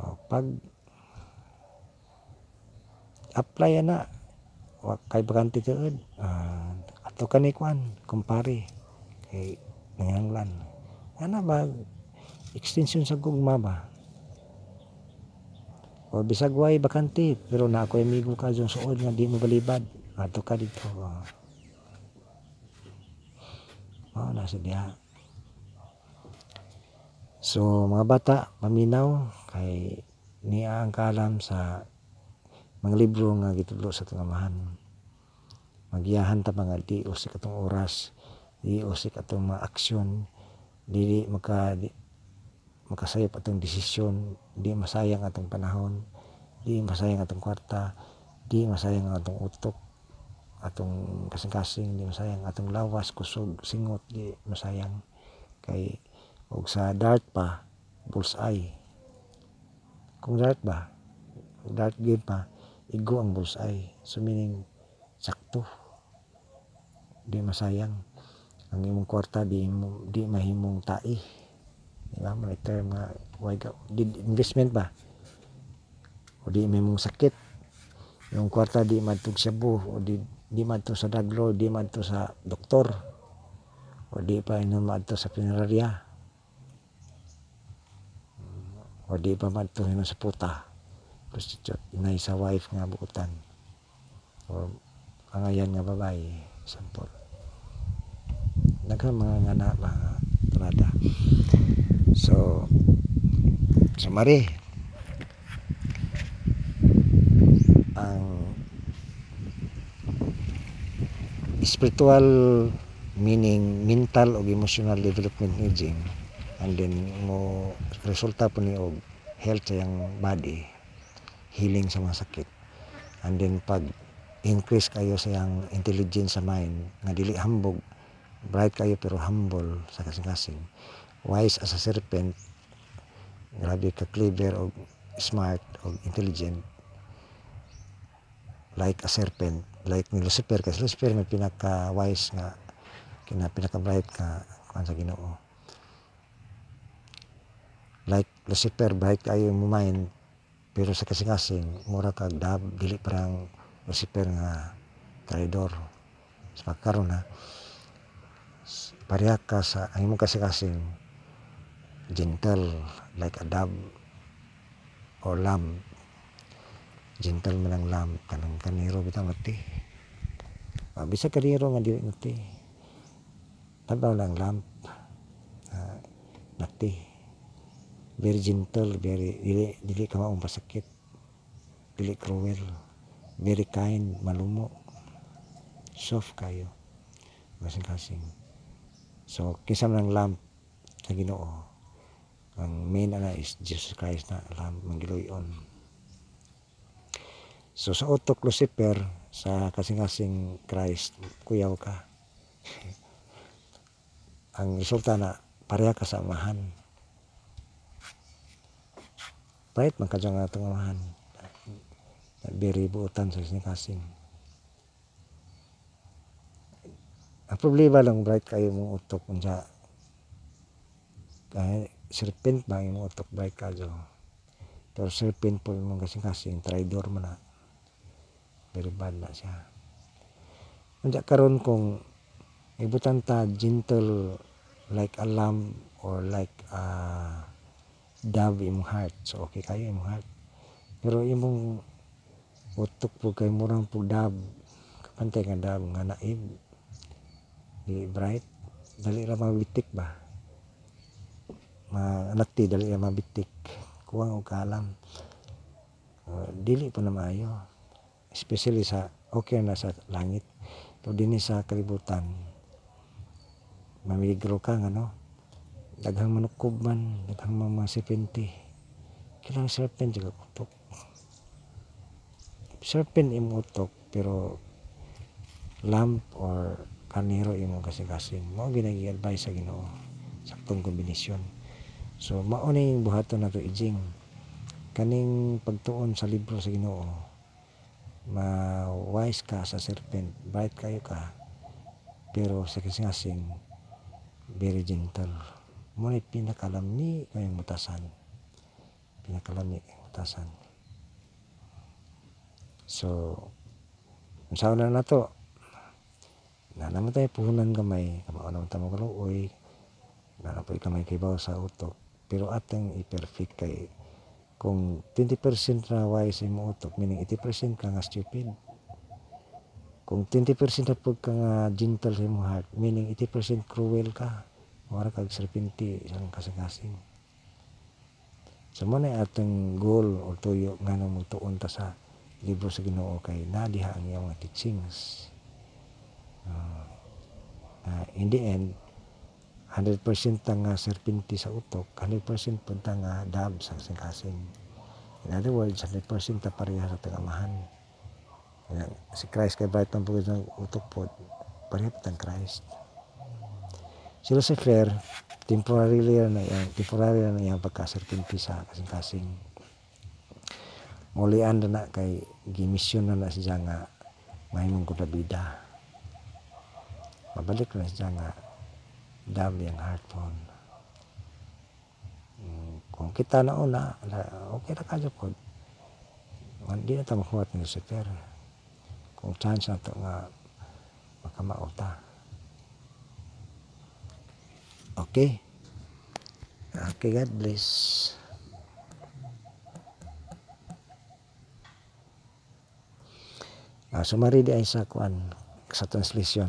O, pag apply na wa kay bakante tuod uh, ato kani kwan kumpare kay nanganglan. Ana ba extension sa gugma ba o bisag way bakante pero na ako amigo ka dyan suod nga di mo balibad. Ato ka dito uh, oh, nasa diha. So mga bata, paminaw kay niya ang kalam sa mga libro nga gitudlo sa tungamahan. Magiyahan ta mga di usik atong oras, di usik atong mga aksyon, di maka di, makasayop atong desisyon, di masayang atong panahon, di masayang atong kwarta, di masayang atong utok, atong kasing-kasing, di masayang atong lawas, kusog, singot, di masayang. Kay og sa dart pa bullseye. Kung dart ba dart game pa igo ang bullseye. So meaning sakto. Di masayang. Ang imong kwarta di di mahimong tai di ba? May term nga why di investment ba? O di mahimong sakit. Yung kwarta di madtog shabu o di di madto sa drug di madto sa doktor o di pa inom madto sa punerarya o di pa madtuhin sa puta prostitute inay sa wife nga buutan. O angayan nga babae sampol daghang mga ngana mga trada so sumari ang spiritual meaning mental o emotional development aging and then mo resulta po ni og health sa yang body healing sa mga sakit. And then pag increase kayo sa yang intelligence sa mind nga dili hambog bright kayo pero humble sa kasing-kasing wise as a serpent grabe ka clever o smart o intelligent like a serpent like ni Lucifer. Kasi Lucifer may pinaka wise nga kina pinaka bright ka kuan sa Ginoo. Like Lucifer bright kayo mo mind pero sa kasing-kasing mura kag dab dili parang Lucifer nga traidor. Sa karon ha? Pareha ka sa ang imong kasi-kasing gentle like a dove or lamb. Gentle man ang lamb kanang kaniro bitang ngati uh, bisag kaniro nga dili ngati tabaw lang lamb uh, ngati very gentle very dili dili ka maong pasakit dili cruel very kind malumo. Soft kayo. Kasing-kasing. So kinsa man ang lamb sa Ginoo ang main ana is Jesus Christ na lamb mangiluyon So sa utok Lucifer sa kasing-kasing Christ kuyaw ka. Ang resulta na pareha ka sa amahan. Right man kadyo nga itong amahan. Very buutan sa kasing-kasing. Ang problema lang bright kayo mong utok unsa kaya serpent ba yung utok bright kadyo. Pero serpent po yung kasing-kasing traidor man na. Very bad na siya. Unsa karon kung ibutan ta gentle like a lamb or like a dove imong heart. So okay kayo imong heart. Pero imong utok po kay murang po dove kapantay nga dove nga naib. Di bright dali ra mabitik ba manati dali ra mabitik kuwang og kalam uh, dili pa na maayo. Especially sa okay na sa langit. Pero dinhi sa kalibutan mamigro ka nga no? Daghang manukob man daghang mga sipinti kailangan serpent juga utok. Serpent imo utok pero lamp or kaniro imo kasing-kasing mo ginagi advice sa Ginoo. Saktong kombinasyon so mao ni buhaton nato ijing kaning pagtuon sa libro sa Ginoo ma-wise ka sa serpent, bright kayo ka, pero sa kasing very gentle. Ngunit pinakalamni kayong mutasan. Pinakalamni kayong mutasan. So, sa una na to, na naman tayo puhunan kamay, kamao naman tayo magaluoy, na napoy kamay kay sa utok, pero atang i-perfect kay kung 20% na wise mo utok, meaning 80% ka nga stupid. Kung 20% na po ka nga gentle sa imong heart, meaning 80% cruel ka. Mara kag serpenti isang kasing-kasing. So mo na atong goal o tuyo nga nang mutuon ta sa libro sa Ginoo kay nadiha ang iyong teachings. Uh, uh, in the end, 100% nga serpenti sa utok, 100% punta nga dab sa kasing-kasing. In other words, 100% ta pareha sa tagamahan. Si Christ kay bright man pugod ng utok po, pareha tang Christ. Si Lucifer, temporarily na yan, temporary na yan pagka-serpenti sa kasing-kasing. Mulian na na kay gimisyon na na siya nga mahimong kudabida. Mabalik na siya nga dami ang heart. Hmm, kung kita na una, okay na kadyo po. Hindi na tayo makuha ni Lucifer. Kung chance na ito nga makamauta. Okay. Okay, God bless. Uh, sumari di ay sa kuan sa translation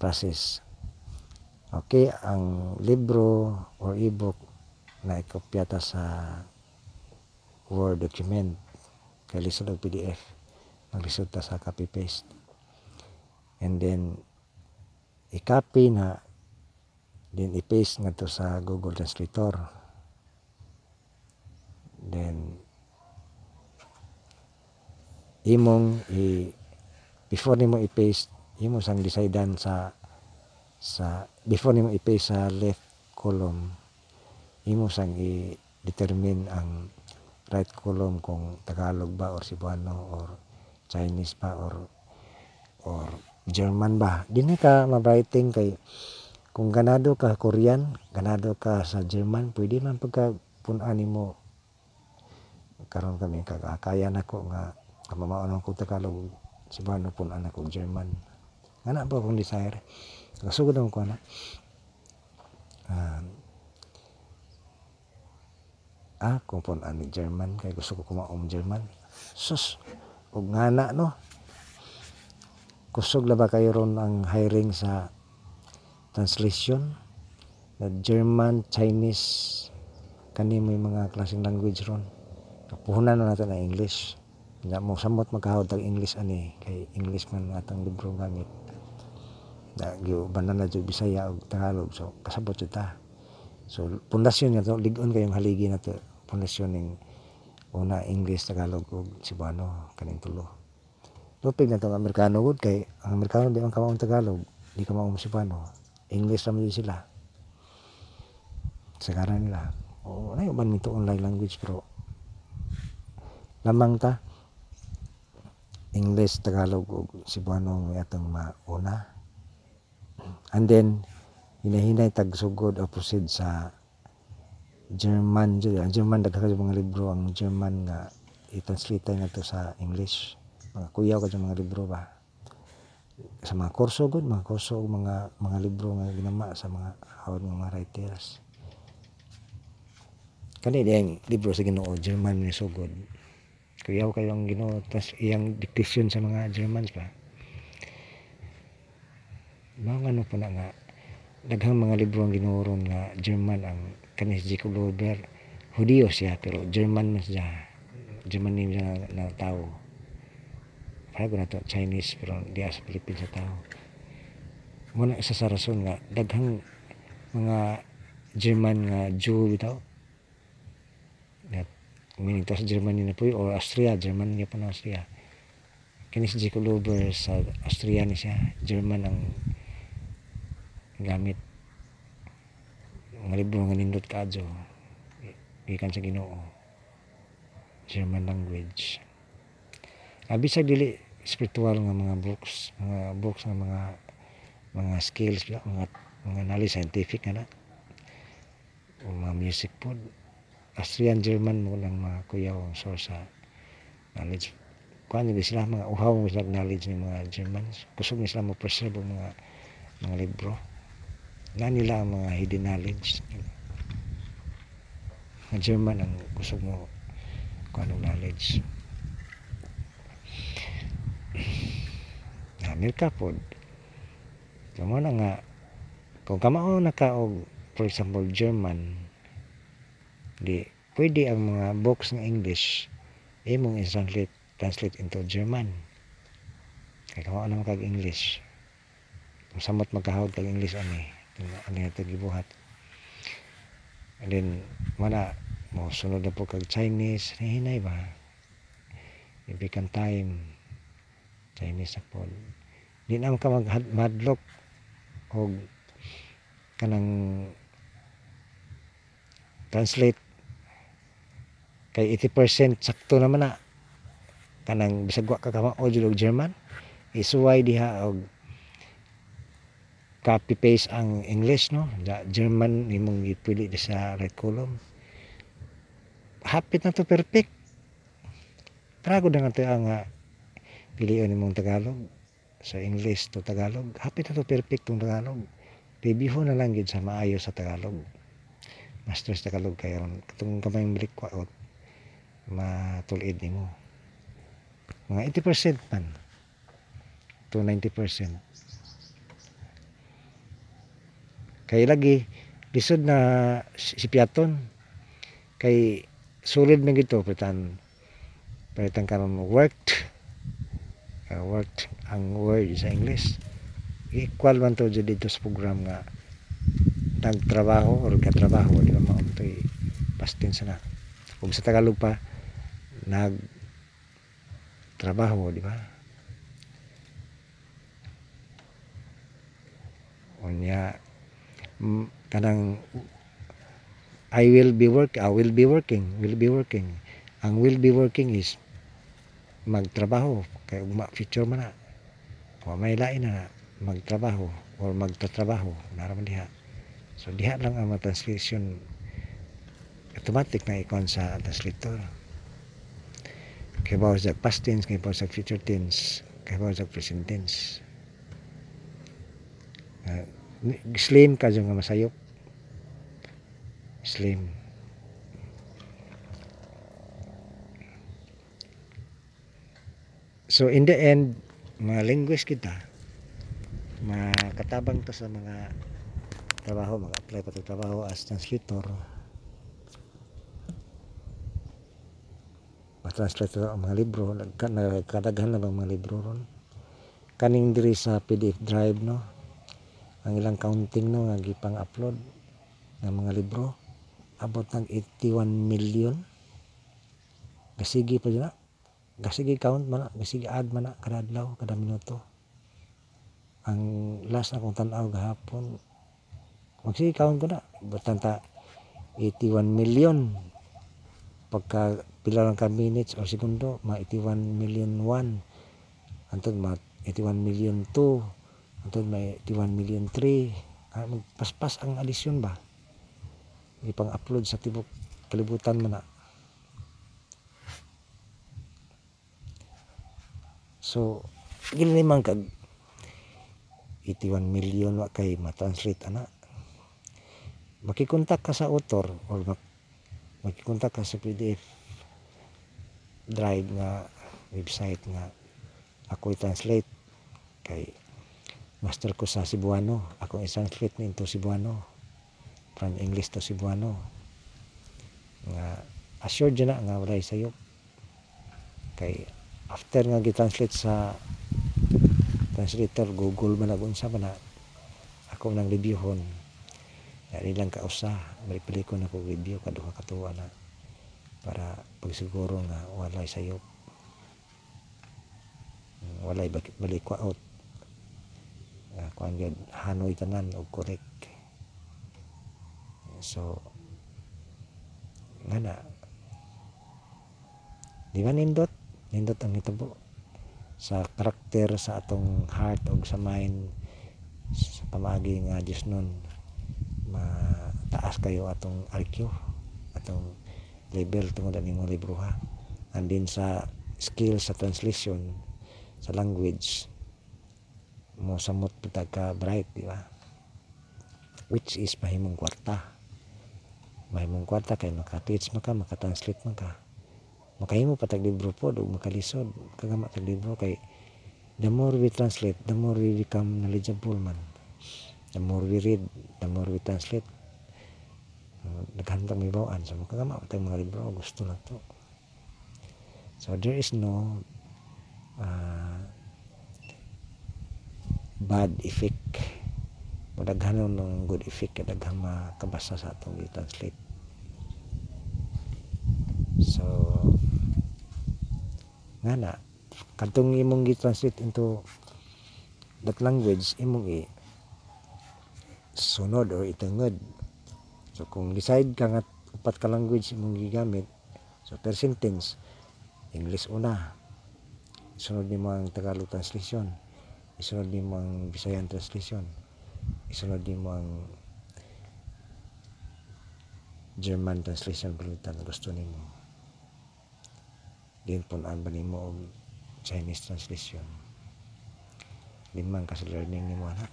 process Okay, ang libro or ebook na ikopya ta sa Word document kay lisod og PDF maglisod ta sa copy paste and then i-copy na then i-paste nga to sa Google Translator. Then imong i before nimo i-paste imo sang decidean sa sa before nimo i-pay sa left column imo sang i-determine ang right column kung Tagalog ba or Cebuano or Chinese ba or or German ba dinhi ka ma-writing kay kung ganado ka Korean ganado ka sa German pwede man pagka punan nimo karon kami kagakayan ako nga kamamaon ko Tagalog Cebuano pun anak ko German. Ngana po akong desire. Kasugod naman ko anak. Ah, ako pun ani German kay gusto ko kumaom German. Sus, ug ngana no. Kusog la ba kayo ron ang hiring sa translation na German, Chinese kani may mga klaseng language ron. Kapuhunan na nato na English. Nga mo samot magkahawad tag English ani kay English man atang libro gamit. Na giubanan na jud Bisaya ug Tagalog so kasabot jud ta. So pundasyon nga to lig-on kayong haligi na to pundasyon ning una English, Tagalog ug Cebuano kaning tulo. Lupig na ang Amerikano gud kay ang Amerikano di man ka maong Tagalog, di ka maong Cebuano. English jud sila. Sagaran nila. Oo, na man nito online language pero lamang ta English, Tagalog ug Cebuano ang atong mauna. And then hinahinay tag sugod o proceed sa German. Ang German daghan ka mga libro ang German nga i-translate nga to sa English. Mga kuyaw ka mga libro ba. Sa mga kurso gud, mga kurso mga mga libro nga ginama sa mga hawad mga writers. Kani diyang libro sa Ginoo German ni sugod. Kuyaw kayo ang Ginoo tas iyang dictation sa mga Germans ba. Mga ano pa na nga daghang mga libro ang Ginoo ron nga German ang kani si Jacob Lober Hudiyo siya pero German man siya. German name siya na, na tao. Para ko na to Chinese pero di sa Philippines sa tao. Muna isa sa rason nga daghang mga German nga Jew bitaw. That meaning sa Germany na po or Austria German niya po na Austria. Kini si Jacob Lober sa Austria ni siya. German ang gamit. Mga libro nga nindot kadyo gikan sa Ginoo. German language. Ah, bisag dili spiritual nga mga books mga books nga mga mga skills mga mga knowledge scientific na. O mga music pod Austrian German mo lang mga kuyaw ang source knowledge. Kuan nila sila mga uhaw sila knowledge ng mga Germans. Kusog nila mo preserve mga mga libro na nila ang mga hidden knowledge. Ang German ang gusto mo kung anong knowledge. Amerika po kamo na nga. Kung kamao na ka og for example German di pwede ang mga books ng English imong i-translate translate into German. Kay kamao na kag English kung samot magkahawad kag English ani ano ito gibuhat. And then mana mo sunod na po kag Chinese. Hinay ba? Ibikan time. Chinese na po. Di na ka magmadlok og kanang translate. Kay 80% sakto naman na. Kanang bisag wa ka kamao jud og German. Isuway diha og copy paste ang English no? Da German imong gipili di sa right column. Hapit na to perfect. Trago na nga ang uh, pilion imong Tagalog. Sa English to Tagalog. Hapit na to perfect tong Tagalog. Review na lang gid sa maayo sa Tagalog. Master sa Tagalog kay ron katong kamayong bilikwa out matulid nimo mga 80% man. To 90% kay lagi lisod na si Piaton. Kay solid man gito palitan palitan karon worked. Uh, worked ang word sa English. Equal man to dito sa program nga nagtrabaho or katrabaho di ba mauntoy past tense na kung sa Tagalog pa nag trabaho di ba? Unya kanang I will be work I will be working will be working. Ang will be working is magtrabaho kay ugma future man na. Wa may lain na magtrabaho or magtatrabaho naraman diha. So diha lang ang translation automatic na ikon sa translator. Kay bawas sa past tense kay bawas sa future tense kay mao sa present tense. Ni- slim ka nga masayop slim. So in the end mga linguist kita makatabang to sa mga trabaho mag-apply pa to trabaho as translator. Ma-translate to ang mga libro. Nagka- nagkadaghan na bang mga libro ron? Kaning diri sa PDF drive no ang ilang counting no nga gipang upload ng mga libro abot ng 81 million. Gasigi pa dyan na. Gasigi count man gasigi add man kada adlaw kada minuto. Ang last na kong tanaw gahapon magsige count ko na. Butang ta 81 million. Pagka pila lang ka minutes o segundo ma 81 million 1 antod ma 81 million 2 antod ma 81 million 3 ah, magpaspas ang adisyon ba? Ipang upload sa tibok. Kalibutan man na. So gili man kag 81 million wa kay ma-translate ana. Makikontak ka sa author or mak makikontak ka sa PDF drive nga website nga ako i-translate kay master ko sa Cebuano. Ako i-translate ni into Cebuano. From English to Cebuano. Nga assured na nga walay sayop kay after nga gi-translate sa translator Google man unsa man na ako nang reviewhon. Na nilang kausa balik ko na ko review kaduha ka tuwa na para pagsiguro nga walay sayop walay balik ko out uh, kuan gyud hanoy tanan og correct. So nga na. Di ba nindot? Nindot ang hitabo sa karakter sa atong heart o sa mind sa pamagi nga Diyos nun mataas kayo atong IQ atong level tungod ang imong libro ha? And din sa skill sa translation sa language mo samot pitag ka bright di ba? Which is mahimong kwarta. Mahimong kwarta kay maka-teach man ka maka-translate man ka. Makahimo patag libro po o makalisod. Kagama tag libro kay the more we translate the more we become knowledgeable man. The more we read the more we translate. Uh, naghantang may bawaan. So makagama patag mga libro gusto lang to. So there is no uh, bad effect. Madaghanon ng good effect kay daghang makabasa sa atong i-translate. So nga na kadtong imong gi-translate into that language imong i sunod or itungod so kung decide ka nga upat ka language imong gigamit so per sentence English una. Isunod nimo ang Tagalog translation isunod nimo ang Visayan translation isunod nimo ang German translation palitan gusto nimo din punan ba nimo og Chinese translation limang kasi learning nimo na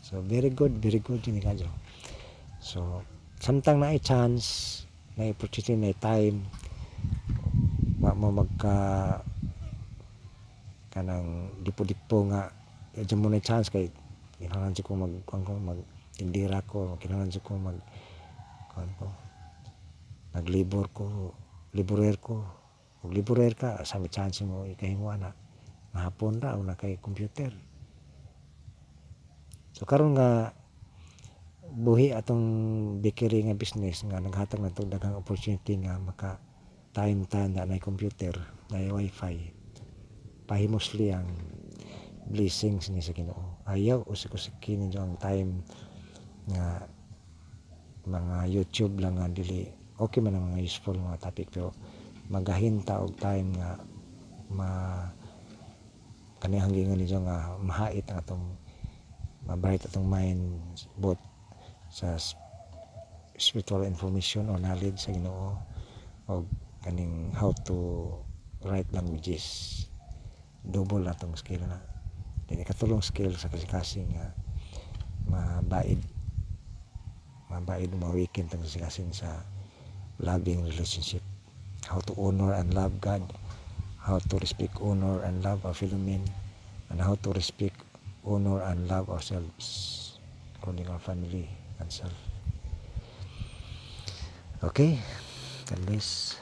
so very good very good yun kadyo so samtang na chance na opportunity na time wa mo magka kanang dipo-dipo nga Diyan mo na chance kay kailangan ko mag kuan ko mag tindira ko kailangan ko mag kuan ko naglibor ko liborer ko. Ug liborer ka sa may chance mo ikahimo na. Mahapon ra o na kay computer. So karon nga buhi atong bakery nga business nga naghatag na daghang opportunity nga maka time time na na computer na wifi pahimosli ang blessings ni sa Ginoo. Ayaw usik usik kini ang time nga mga YouTube lang nga dili. Okay man ang mga useful mga topic pero magahinta og time nga ma kanihang gingon niyo nga mahait ang atong mabright atong mind both sa spiritual information or knowledge sa Ginoo o kaning how to write languages double na tong skill na. Dili katulong skill sa kasikasing nga mabaid. Mabaid mawikin tong kasikasing sa loving relationship. How to honor and love God. How to respect honor and love our fellow men. And how to respect honor and love ourselves. Including our family and self. Okay. God bless